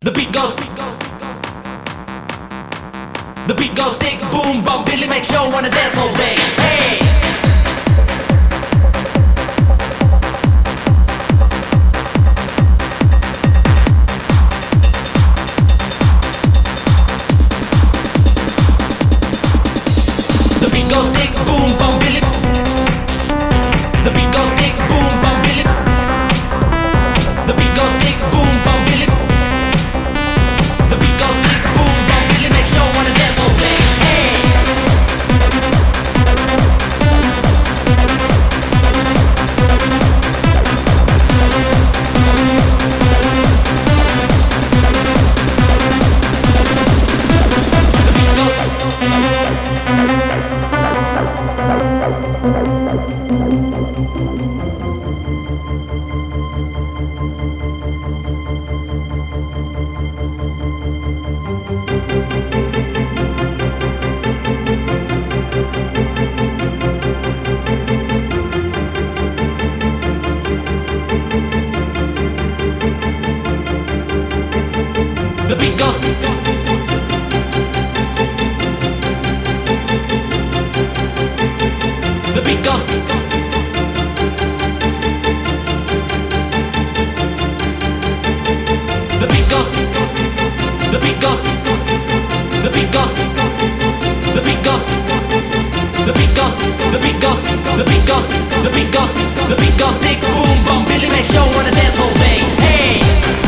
The beat goes. The beat goes, stick, boom, bum, Billy makes show, wanna dance all day. The big goes. The big goes. The big goes. The big goes. The big goes. The big goes. The big goes. The big goes. The big goes. The big guns. The big Nick, The big Billy The big on the big guns. The big guns. The big guns. The big guns. The big guns. The big guns. The big guns. The big guns. The big dance The big Hey.